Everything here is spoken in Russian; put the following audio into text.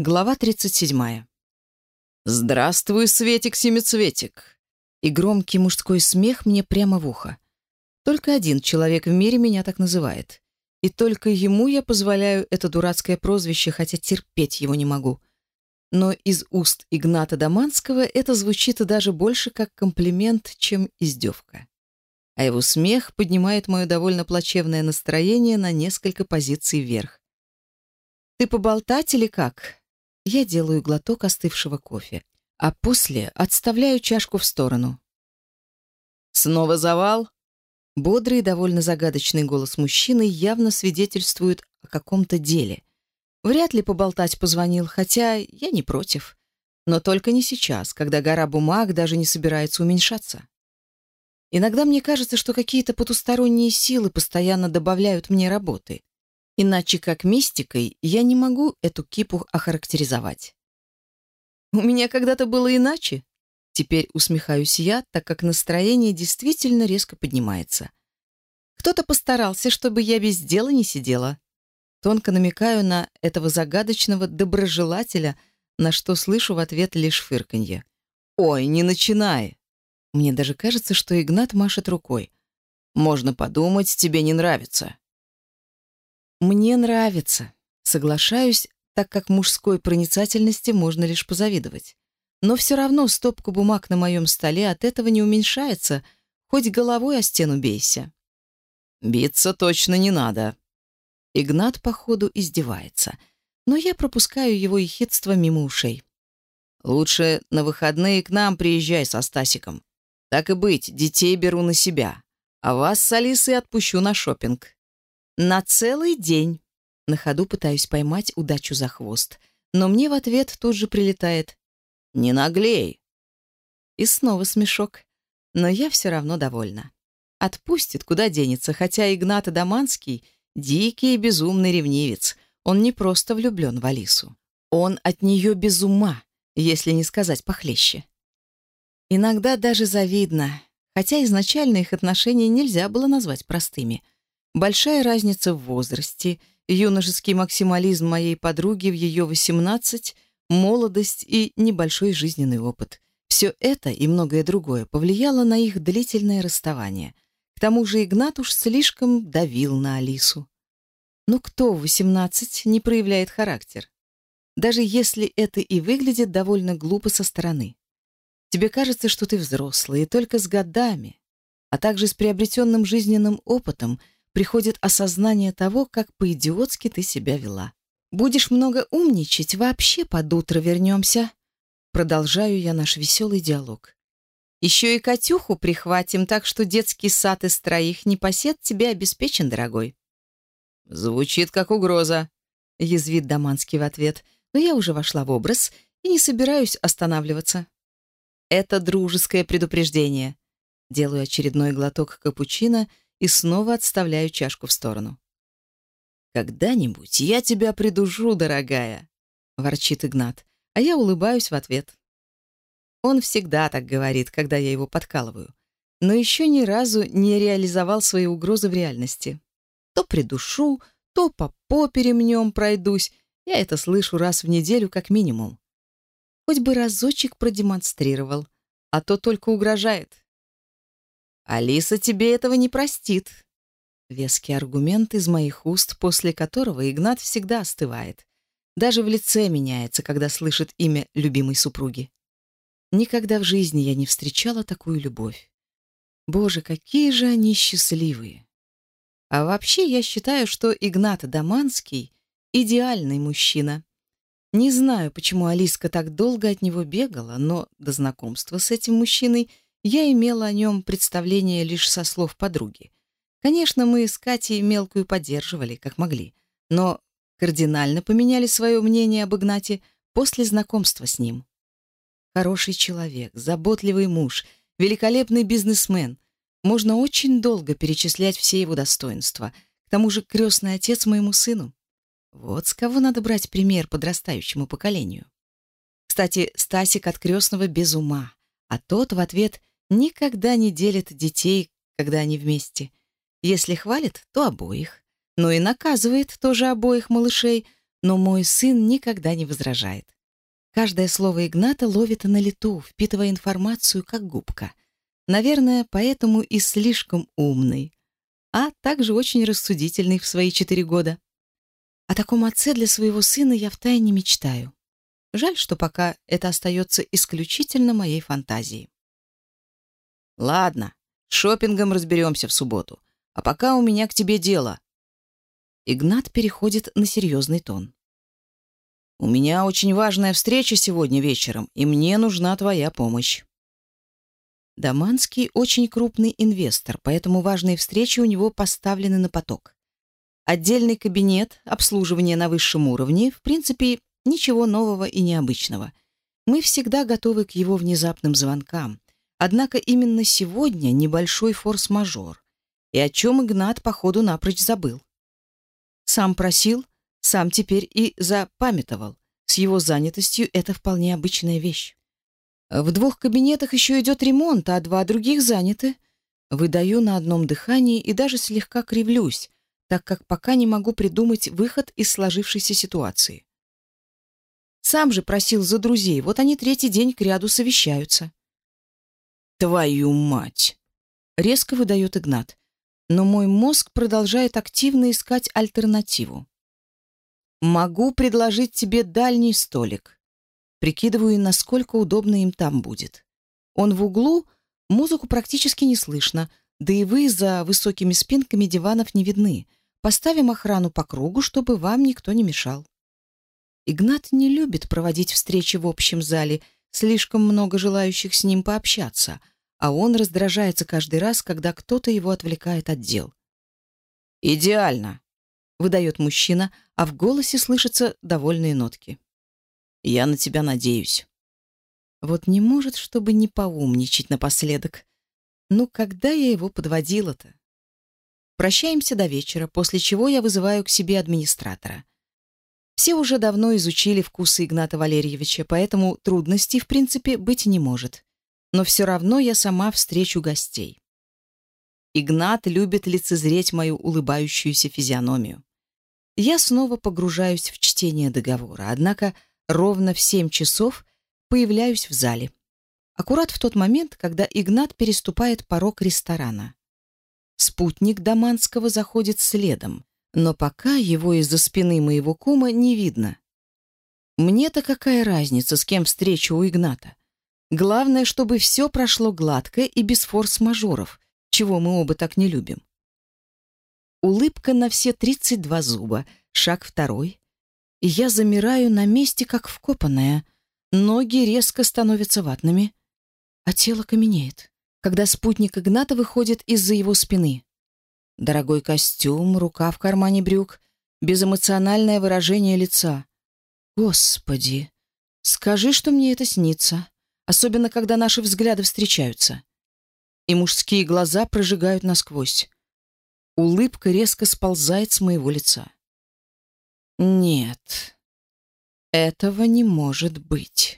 Глава 30 «Здравствуй, Светик Семицветик!» И громкий мужской смех мне прямо в ухо. Только один человек в мире меня так называет. И только ему я позволяю это дурацкое прозвище, хотя терпеть его не могу. Но из уст Игната Доманского это звучит даже больше как комплимент, чем издевка. А его смех поднимает мое довольно плачевное настроение на несколько позиций вверх. «Ты поболтать или как?» Я делаю глоток остывшего кофе, а после отставляю чашку в сторону. «Снова завал?» Бодрый и довольно загадочный голос мужчины явно свидетельствует о каком-то деле. Вряд ли поболтать позвонил, хотя я не против. Но только не сейчас, когда гора бумаг даже не собирается уменьшаться. Иногда мне кажется, что какие-то потусторонние силы постоянно добавляют мне работы. Иначе как мистикой я не могу эту кипу охарактеризовать. У меня когда-то было иначе. Теперь усмехаюсь я, так как настроение действительно резко поднимается. Кто-то постарался, чтобы я без дела не сидела. Тонко намекаю на этого загадочного доброжелателя, на что слышу в ответ лишь фырканье. «Ой, не начинай!» Мне даже кажется, что Игнат машет рукой. «Можно подумать, тебе не нравится». Мне нравится, соглашаюсь, так как мужской проницательности можно лишь позавидовать. Но все равно стопка бумаг на моем столе от этого не уменьшается, хоть головой о стену бейся. Биться точно не надо. Игнат, походу, издевается, но я пропускаю его ехидство мимо ушей. Лучше на выходные к нам приезжай со Стасиком. Так и быть, детей беру на себя, а вас с Алисой отпущу на шопинг. На целый день. На ходу пытаюсь поймать удачу за хвост, но мне в ответ тут же прилетает «Не наглей!» И снова смешок, но я все равно довольна. Отпустит, куда денется, хотя Игнат Адаманский — дикий и безумный ревнивец. Он не просто влюблен в Алису. Он от нее без ума, если не сказать похлеще. Иногда даже завидно, хотя изначально их отношения нельзя было назвать простыми — Большая разница в возрасте, юношеский максимализм моей подруги в ее 18, молодость и небольшой жизненный опыт. Все это и многое другое повлияло на их длительное расставание. К тому же Игнат уж слишком давил на Алису. Но кто в 18 не проявляет характер? Даже если это и выглядит довольно глупо со стороны. Тебе кажется, что ты взрослый, и только с годами, а также с приобретенным жизненным опытом – приходит осознание того, как по-идиотски ты себя вела. Будешь много умничать, вообще под утро вернемся. Продолжаю я наш веселый диалог. Еще и Катюху прихватим, так что детский сад из троих не посет тебе обеспечен, дорогой. Звучит как угроза, язвит Даманский в ответ, но я уже вошла в образ и не собираюсь останавливаться. Это дружеское предупреждение. Делаю очередной глоток капучино — и снова отставляю чашку в сторону. «Когда-нибудь я тебя придушу, дорогая!» — ворчит Игнат, а я улыбаюсь в ответ. Он всегда так говорит, когда я его подкалываю, но еще ни разу не реализовал свои угрозы в реальности. То придушу, то по попе пройдусь, я это слышу раз в неделю как минимум. Хоть бы разочек продемонстрировал, а то только угрожает. Алиса тебе этого не простит. Веский аргумент из моих уст, после которого Игнат всегда остывает. Даже в лице меняется, когда слышит имя любимой супруги. Никогда в жизни я не встречала такую любовь. Боже, какие же они счастливые. А вообще я считаю, что Игнат Даманский — идеальный мужчина. Не знаю, почему Алиска так долго от него бегала, но до знакомства с этим мужчиной — я имела о нем представление лишь со слов подруги. Конечно, мы с Катей мелкую поддерживали, как могли, но кардинально поменяли свое мнение об Игнате после знакомства с ним. Хороший человек, заботливый муж, великолепный бизнесмен. Можно очень долго перечислять все его достоинства. К тому же крестный отец моему сыну. Вот с кого надо брать пример подрастающему поколению. Кстати, Стасик от крестного без ума, а тот в ответ никогда не делит детей, когда они вместе. Если хвалит, то обоих. Но ну и наказывает тоже обоих малышей, но мой сын никогда не возражает. Каждое слово Игната ловит на лету, впитывая информацию как губка. Наверное, поэтому и слишком умный, а также очень рассудительный в свои четыре года. О таком отце для своего сына я втайне мечтаю. Жаль, что пока это остается исключительно моей фантазией. Ладно, с шопингом разберемся в субботу. А пока у меня к тебе дело. Игнат переходит на серьезный тон. У меня очень важная встреча сегодня вечером, и мне нужна твоя помощь. Даманский очень крупный инвестор, поэтому важные встречи у него поставлены на поток. Отдельный кабинет, обслуживание на высшем уровне, в принципе, ничего нового и необычного. Мы всегда готовы к его внезапным звонкам. Однако именно сегодня небольшой форс-мажор. И о чем Игнат, походу, напрочь забыл. Сам просил, сам теперь и запамятовал. С его занятостью это вполне обычная вещь. В двух кабинетах еще идет ремонт, а два других заняты. Выдаю на одном дыхании и даже слегка кривлюсь, так как пока не могу придумать выход из сложившейся ситуации. Сам же просил за друзей, вот они третий день к ряду совещаются твою мать!» Резко выдает Игнат. Но мой мозг продолжает активно искать альтернативу. «Могу предложить тебе дальний столик». Прикидываю, насколько удобно им там будет. Он в углу, музыку практически не слышно, да и вы за высокими спинками диванов не видны. Поставим охрану по кругу, чтобы вам никто не мешал. Игнат не любит проводить встречи в общем зале – слишком много желающих с ним пообщаться, а он раздражается каждый раз, когда кто-то его отвлекает от дел. «Идеально!» — выдает мужчина, а в голосе слышатся довольные нотки. «Я на тебя надеюсь». Вот не может, чтобы не поумничать напоследок. Ну, когда я его подводила-то? Прощаемся до вечера, после чего я вызываю к себе администратора. Все уже давно изучили вкусы Игната Валерьевича, поэтому трудностей, в принципе, быть не может. Но все равно я сама встречу гостей. Игнат любит лицезреть мою улыбающуюся физиономию. Я снова погружаюсь в чтение договора, однако ровно в семь часов появляюсь в зале. Аккурат в тот момент, когда Игнат переступает порог ресторана. Спутник Даманского заходит следом, Но пока его из-за спины моего кума не видно. Мне-то какая разница, с кем встречу у Игната? Главное, чтобы все прошло гладко и без форс-мажоров, чего мы оба так не любим. Улыбка на все 32 зуба, шаг второй. Я замираю на месте, как вкопанная. Ноги резко становятся ватными, а тело каменеет, когда спутник Игната выходит из-за его спины. Дорогой костюм, рука в кармане брюк, безэмоциональное выражение лица. Господи, скажи, что мне это снится, особенно когда наши взгляды встречаются. И мужские глаза прожигают насквозь. Улыбка резко сползает с моего лица. Нет, этого не может быть.